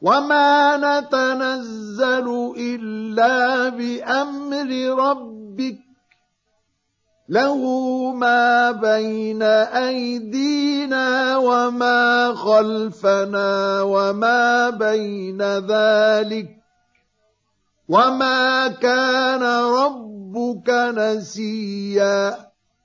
وما نتنزل الا بامر ربك له ما بين ايدينا وما خلفنا وما بين ذلك وما كان ربك نسيا